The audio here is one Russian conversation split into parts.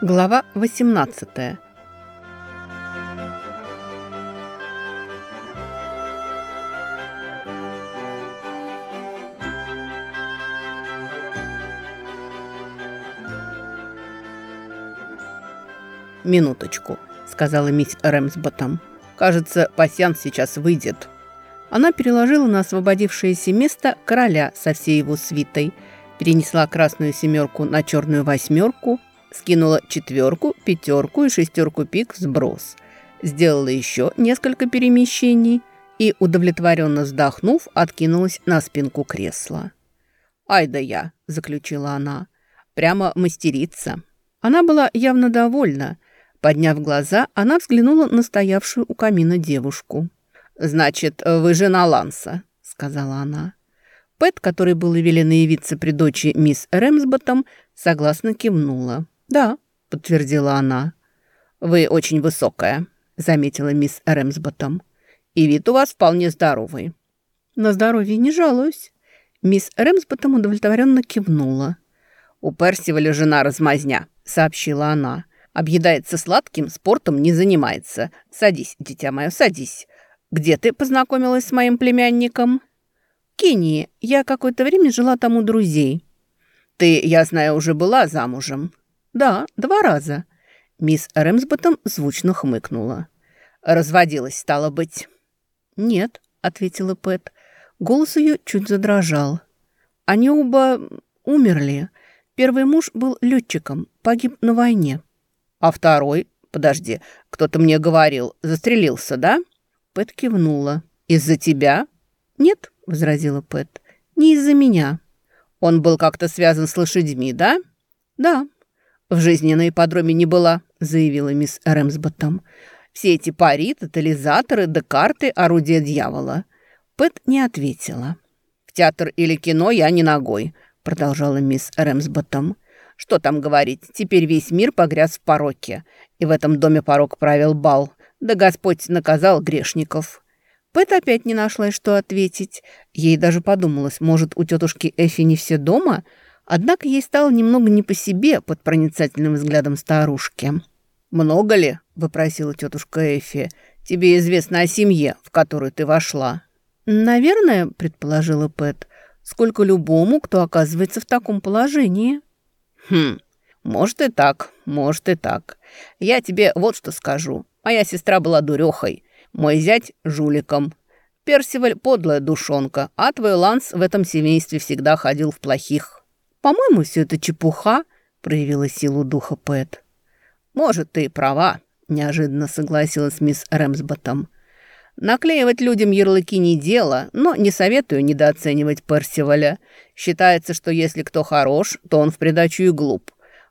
Глава 18 «Минуточку», — сказала мисс Рэмсботом. «Кажется, пасьянс сейчас выйдет». Она переложила на освободившееся место короля со всей его свитой, перенесла красную семерку на черную восьмерку, скинула четверку, пятерку и шестерку пик сброс, сделала еще несколько перемещений и, удовлетворенно вздохнув, откинулась на спинку кресла. «Ай да я!» – заключила она. «Прямо мастерица». Она была явно довольна. Подняв глаза, она взглянула на стоявшую у камина девушку. «Значит, вы жена Ланса», — сказала она. Пэт, который был велено явиться при дочери мисс Рэмсботом, согласно кивнула. «Да», — подтвердила она. «Вы очень высокая», — заметила мисс Рэмсботом. «И вид у вас вполне здоровый». «На здоровье не жалуюсь». Мисс Рэмсботом удовлетворенно кивнула. «У Персиваля жена размазня», — сообщила она. «Объедается сладким, спортом не занимается. Садись, дитя мое, садись. Где ты познакомилась с моим племянником?» «В Кении. Я какое-то время жила там у друзей». «Ты, я знаю, уже была замужем». «Да, два раза». Мисс Рэмсботом звучно хмыкнула. «Разводилась, стало быть». «Нет», — ответила Пэт. Голос ее чуть задрожал. «Они оба умерли. Первый муж был летчиком, погиб на войне». «А второй? Подожди, кто-то мне говорил, застрелился, да?» Пэт кивнула. «Из-за тебя?» «Нет», — возразила Пэт, — «не из-за меня». «Он был как-то связан с лошадьми, да?» «Да». «В жизни на ипподроме не была», — заявила мисс Рэмсботтом. «Все эти пари, тотализаторы, декарты, орудия дьявола». Пэт не ответила. «В театр или кино я не ногой», — продолжала мисс Рэмсботтом. «Что там говорить, теперь весь мир погряз в пороке, и в этом доме порок правил бал. Да Господь наказал грешников. Пэт опять не нашла, что ответить. Ей даже подумалось, может, у тетушки Эфи не все дома? Однако ей стало немного не по себе под проницательным взглядом старушки. «Много ли?» – вопросила тетушка Эфи. «Тебе известно о семье, в которую ты вошла». «Наверное», – предположила Пэт, – «сколько любому, кто оказывается в таком положении». «Хм, может и так, может и так. Я тебе вот что скажу. Моя сестра была дурехой, мой зять – жуликом. Персиваль – подлая душонка, а твой Ланс в этом семействе всегда ходил в плохих. По-моему, все это чепуха, проявила силу духа Пэт. Может, ты и права, неожиданно согласилась мисс Рэмсботом. Наклеивать людям ярлыки не дело, но не советую недооценивать Персиваля. Считается, что если кто хорош, то он в придачу и глуп.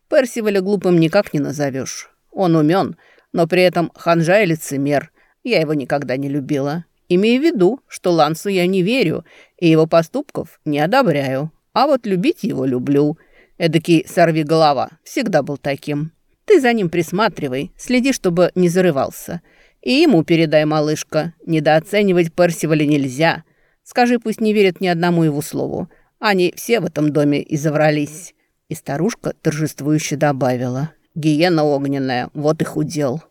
Персиваля глупым никак не назовешь. Он умен, но при этом ханжа и лицемер. Я его никогда не любила. Имею в виду, что Лансу я не верю и его поступков не одобряю. А вот любить его люблю. Эдакий сорви голова, всегда был таким. Ты за ним присматривай, следи, чтобы не зарывался. И ему передай, малышка, недооценивать Персиваля нельзя. Скажи, пусть не верят ни одному его слову. Они все в этом доме и заврались. И старушка торжествующе добавила. Гиена огненная, вот и худел.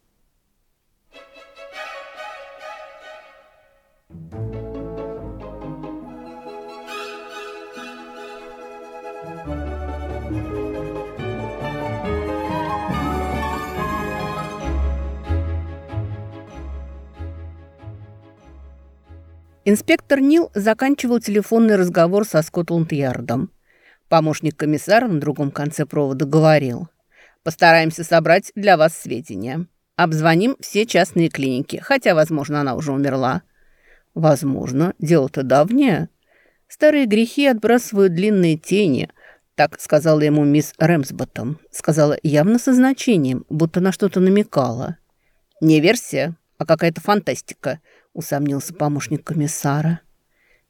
Инспектор Нил заканчивал телефонный разговор со Скотланд-Ярдом. Помощник комиссара на другом конце провода говорил. «Постараемся собрать для вас сведения. Обзвоним все частные клиники, хотя, возможно, она уже умерла». «Возможно, дело-то давнее. Старые грехи отбрасывают длинные тени», так сказала ему мисс Рэмсботтом. Сказала явно со значением, будто на что-то намекала. «Не версия, а какая-то фантастика», усомнился помощник комиссара.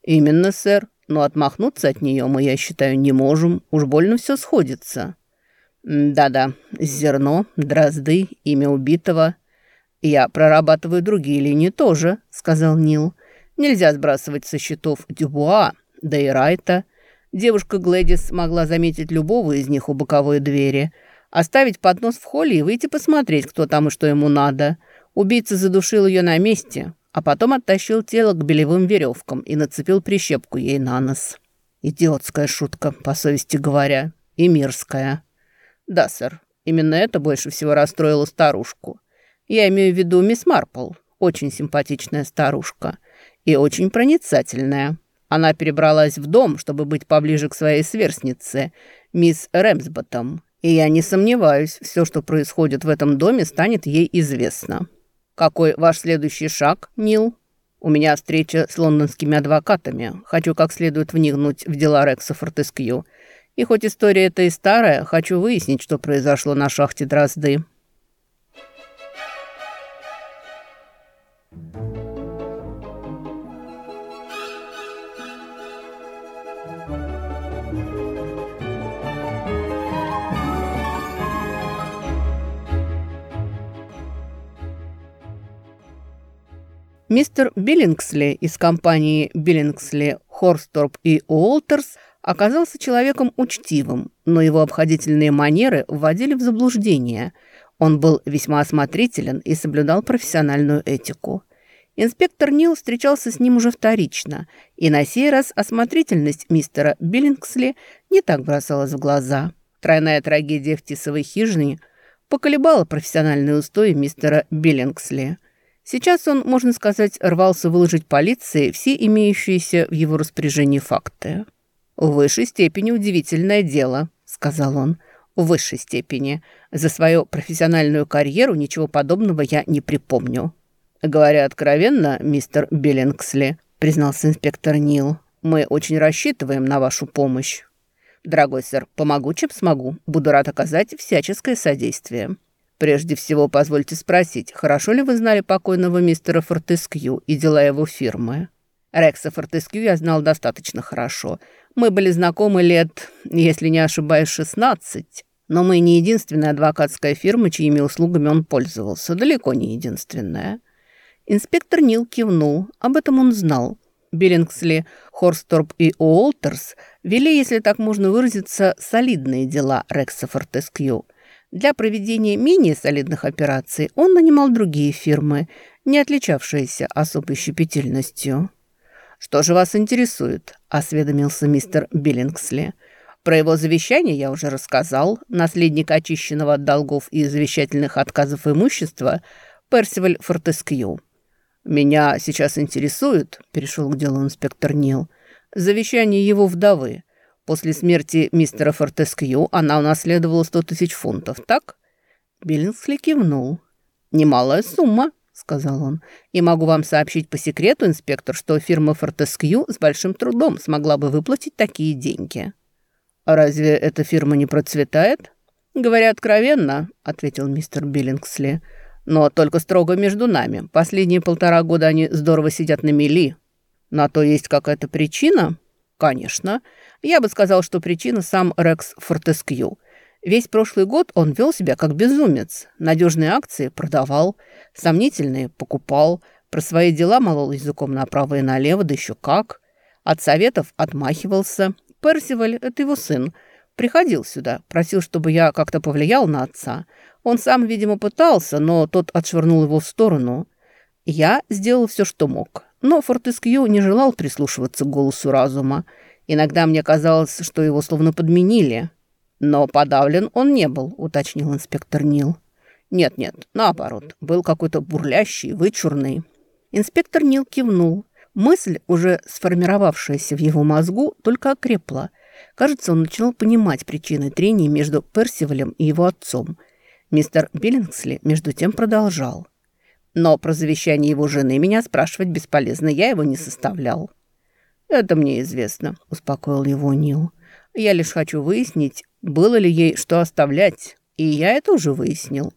«Именно, сэр. Но отмахнуться от нее мы, я считаю, не можем. Уж больно все сходится». «Да-да, зерно, дрозды, имя убитого. Я прорабатываю другие линии тоже», — сказал Нил. «Нельзя сбрасывать со счетов Дюбуа, да и Райта. Девушка Глэдис могла заметить любого из них у боковой двери, Оставить поднос в холле и выйти посмотреть, кто там и что ему надо. Убийца задушил ее на месте, а потом оттащил тело к белевым веревкам и нацепил прищепку ей на нос. Идиотская шутка, по совести говоря, и мирская. Да, сэр, именно это больше всего расстроило старушку. Я имею в виду мисс Марпл, очень симпатичная старушка и очень проницательная. Она перебралась в дом, чтобы быть поближе к своей сверстнице, мисс Рэмсботом. И я не сомневаюсь, все, что происходит в этом доме, станет ей известно. Какой ваш следующий шаг, Нил? У меня встреча с лондонскими адвокатами. Хочу как следует вникнуть в дела Рекса Фортескью. И хоть история эта и старая, хочу выяснить, что произошло на шахте Дрозды. Мистер Биллингсли из компании Биллингсли, Хорсторп и Уолтерс оказался человеком учтивым, но его обходительные манеры вводили в заблуждение. Он был весьма осмотрителен и соблюдал профессиональную этику. Инспектор Нил встречался с ним уже вторично, и на сей раз осмотрительность мистера Биллингсли не так бросалась в глаза. Тройная трагедия в Тисовой хижине поколебала профессиональные устои мистера Биллингсли – Сейчас он, можно сказать, рвался выложить полиции все имеющиеся в его распоряжении факты. «В высшей степени удивительное дело», — сказал он. «В высшей степени. За свою профессиональную карьеру ничего подобного я не припомню». «Говоря откровенно, мистер Биллингсли», — признался инспектор Нил, «мы очень рассчитываем на вашу помощь». «Дорогой сэр, помогу, чем смогу. Буду рад оказать всяческое содействие». Прежде всего, позвольте спросить, хорошо ли вы знали покойного мистера Фортескью и дела его фирмы? Рекса Фортескью я знал достаточно хорошо. Мы были знакомы лет, если не ошибаюсь, 16. Но мы не единственная адвокатская фирма, чьими услугами он пользовался. Далеко не единственная. Инспектор Нил кивнул. Об этом он знал. Биллингсли, Хорсторп и Уолтерс вели, если так можно выразиться, солидные дела Рекса Фортескью – для проведения менее солидных операций он нанимал другие фирмы, не отличавшиеся особой щепетильностью. «Что же вас интересует?» – осведомился мистер Биллингсли. «Про его завещание я уже рассказал. Наследник очищенного от долгов и завещательных отказов имущества – Персиваль Фортескью». «Меня сейчас интересует», – перешел к делу инспектор Нил, – «завещание его вдовы. После смерти мистера Фортескью она унаследовала сто тысяч фунтов, так?» Биллингсли кивнул. «Немалая сумма», — сказал он. «И могу вам сообщить по секрету, инспектор, что фирма Фортескью с большим трудом смогла бы выплатить такие деньги». «А разве эта фирма не процветает?» «Говоря откровенно», — ответил мистер Биллингсли. «Но только строго между нами. Последние полтора года они здорово сидят на мели. На то есть какая-то причина?» «Конечно. Я бы сказал, что причина сам Рекс Фортескью. Весь прошлый год он вел себя как безумец. Надежные акции продавал, сомнительные покупал, про свои дела молол языком направо и налево, да еще как. От советов отмахивался. Персиваль – это его сын. Приходил сюда, просил, чтобы я как-то повлиял на отца. Он сам, видимо, пытался, но тот отшвырнул его в сторону. Я сделал все, что мог. Но Фортескью не желал прислушиваться к голосу разума. Иногда мне казалось, что его словно подменили. Но подавлен он не был, уточнил инспектор Нил. Нет-нет, наоборот, был какой-то бурлящий, вычурный. Инспектор Нил кивнул. Мысль, уже сформировавшаяся в его мозгу, только окрепла. Кажется, он начинал понимать причины трений между Персивалем и его отцом. Мистер Биллингсли между тем продолжал. Но про завещание его жены меня спрашивать бесполезно, я его не составлял. «Это мне известно», — успокоил его Нил. «Я лишь хочу выяснить, было ли ей что оставлять, и я это уже выяснил.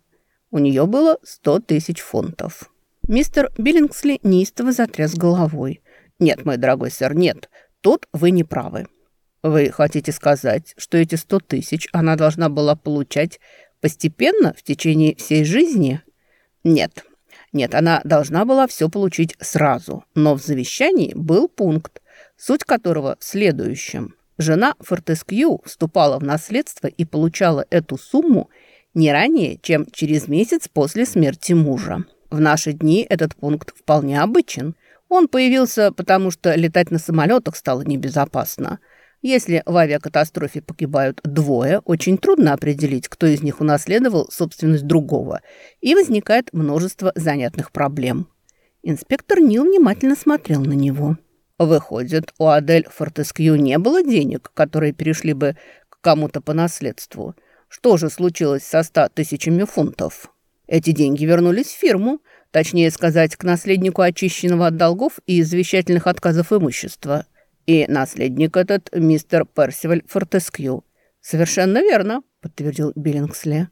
У нее было сто тысяч фунтов». Мистер Биллингсли неистово затряс головой. «Нет, мой дорогой сэр, нет, тут вы не правы. Вы хотите сказать, что эти сто тысяч она должна была получать постепенно в течение всей жизни?» «Нет, нет, она должна была все получить сразу, но в завещании был пункт, суть которого в следующем. Жена Фортескью вступала в наследство и получала эту сумму не ранее, чем через месяц после смерти мужа. В наши дни этот пункт вполне обычен. Он появился потому, что летать на самолетах стало небезопасно. Если в авиакатастрофе погибают двое, очень трудно определить, кто из них унаследовал собственность другого, и возникает множество занятных проблем. Инспектор Нил внимательно смотрел на него. Выходит, у Адель Фортескью не было денег, которые перешли бы к кому-то по наследству. Что же случилось со ста тысячами фунтов? Эти деньги вернулись в фирму, точнее сказать, к наследнику очищенного от долгов и извещательных отказов имущества. И наследник этот мистер Персиваль Фортескью. «Совершенно верно», — подтвердил Биллингсли.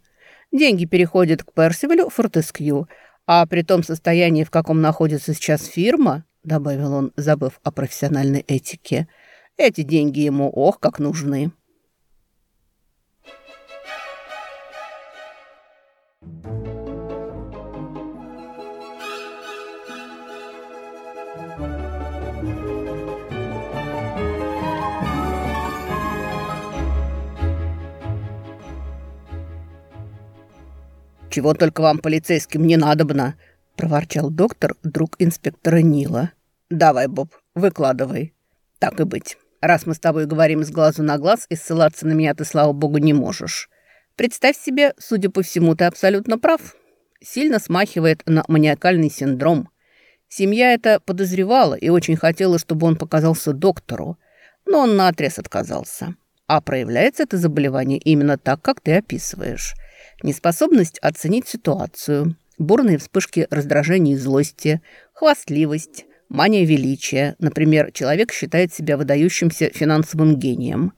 «Деньги переходят к Персивалю Фортескью, а при том состоянии, в каком находится сейчас фирма, добавил он, забыв о профессиональной этике. «Эти деньги ему ох, как нужны». «Чего только вам, полицейским, не надобно!» – проворчал доктор, друг инспектора Нила. «Давай, Боб, выкладывай. Так и быть. Раз мы с тобой говорим с глазу на глаз, и ссылаться на меня ты, слава богу, не можешь. Представь себе, судя по всему, ты абсолютно прав. Сильно смахивает на маниакальный синдром. Семья это подозревала и очень хотела, чтобы он показался доктору, но он наотрез отказался. А проявляется это заболевание именно так, как ты описываешь. Неспособность оценить ситуацию, бурные вспышки раздражения и злости, хвастливость – Мания величия. Например, человек считает себя выдающимся финансовым гением.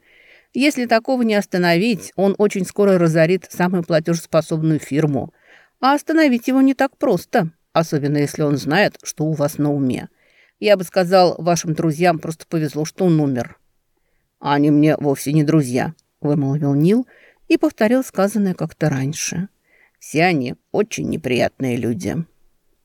Если такого не остановить, он очень скоро разорит самую платежеспособную фирму. А остановить его не так просто, особенно если он знает, что у вас на уме. Я бы сказал, вашим друзьям просто повезло, что он умер. «Они мне вовсе не друзья», — вымолвил Нил и повторил сказанное как-то раньше. «Все они очень неприятные люди».